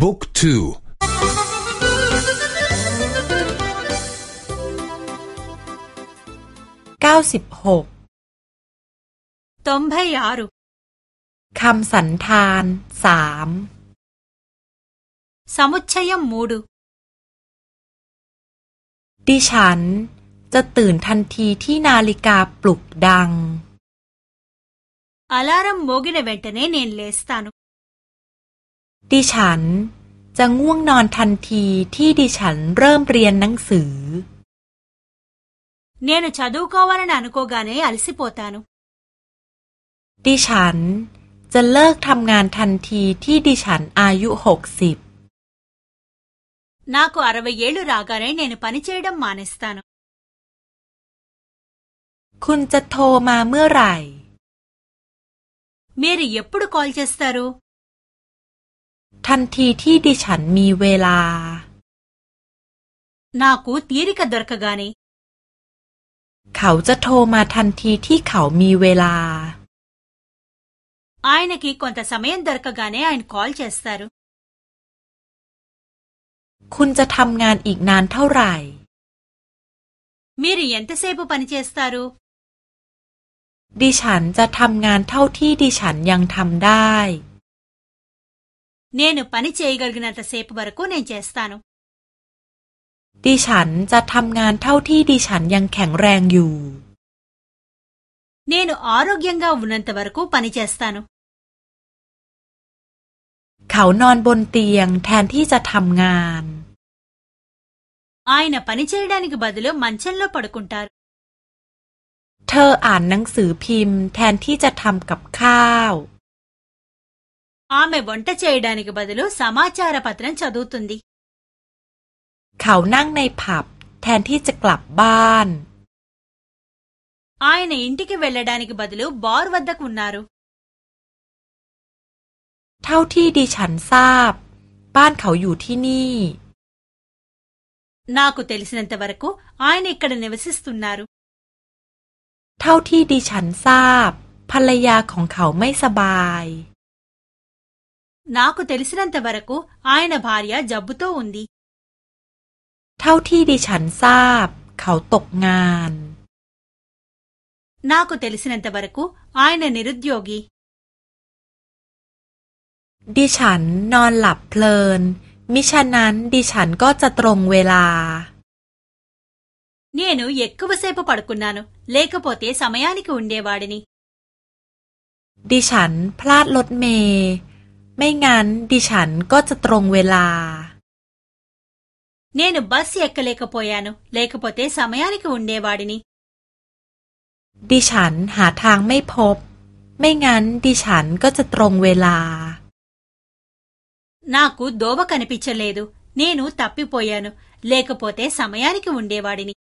บุ๊กทูเก้าสิบหกตมพยารุคำสันธานสามสมุชยมูดุดิฉันจะตื่นทันทีที่นาฬิกาปลุกดัง อลารม మోగిన เวంต న นเน న ు ల ే స ్ త ాดิฉันจะง่วงนอนทันทีที่ดิฉันเริ่มเรียนหนังสือ เนี่ยนชาดูก็ว่านันนโกกาเนี่ยอัลสิโปตาหนูดิฉันจะเลิกทำงานทันทีที่ดิฉันอายุหกสิบน้ากกอารวเยลูรากาเนี่ยนนปานิเชดัมมานิสตานุ คุณจะโทรมาเมื่อไหร่เมรีเยปุ่ดคอลเชสตารู้ทันทีที่ดิฉันมีเวลา นากูตีริกดรกกานีเขาจะโทรมาทันทีที่เขามีเวลา ఆయనకి కొంత ส మ య ం ద ొ ర క గ ాนే ఆ อ న นా ల ลเชสเตอร์คุณจะทำงานอีกนานเท่าไหร่ริยันเตเซ ప ుปันเชสเตอร์ดิฉันจะทำงานเท่าที่ดิฉันยังทำได้ నేను పని చ ే య గ ల ి గ ి న เซปบาร వరకు నేను చేస్తాను ดิฉันจะทำงานเท่าที่ดิฉันยังแข็งแรงอยู่เนนุอารุกยังกาวุนันตบารกุปนิเจสตานุเขานอนบนเตียงแทนที่จะทำงานไอ้หนะาปนิเจด้ในกบัดเลวมันเชนลปดกุนตารเธออ่านหนังสือพิมพ์ แทนที่จะทำกับข้าวเาั మ ె వంట చ ే య డ ా న ి క บ బదులు า మ ా చ ా ర పత్రం చదువుతుంది เขานั่งในผับแทนที่จะกลับบ้านอ้ยในอินทิกเวลดานิกบัดลูบอร์วัดดะคุณนารุเท่าที่ดิฉันทราบบ้านเขาอยู่ที่นี่นาคุเตลิสนันตะวรกุอ้าย่นกระเนวสิสตุนนารุเท่าที่ดิฉันทราบภรรยาของเขาไม่สบายนาเล నాకు తెలిసినంత వరకు บาร భ ยาจับบุ బ ు త ో ఉ นดี เท่าที่ดิฉันทราบเขาตกงานนาคุเตลิสนันตบารักุอายนนิรุดโยกีดิฉันนอนหลับเพลิน มิฉะนั้นดิฉันก็จะตรงเวลา เนี่ยหนูเย็กกุบเซปปัดกุนนานุเลกโปเตสมัยานิกุนเดวารดนีดิฉันพลาดรถเมยไม่งั้นดิฉันก็จะตรงเวลาเนนบัสเอกเลกปอยานุเลกปอเตสามยานิกุนเดวาดินีดิฉันหาทางไม่พบ ไม่งั้นดิฉันก็จะตรงเวลาน้ากูดโดบกันพิชเลยดูเนนูตับปิปอยานุเลกปอเตสามยานิกุนเดวาดินี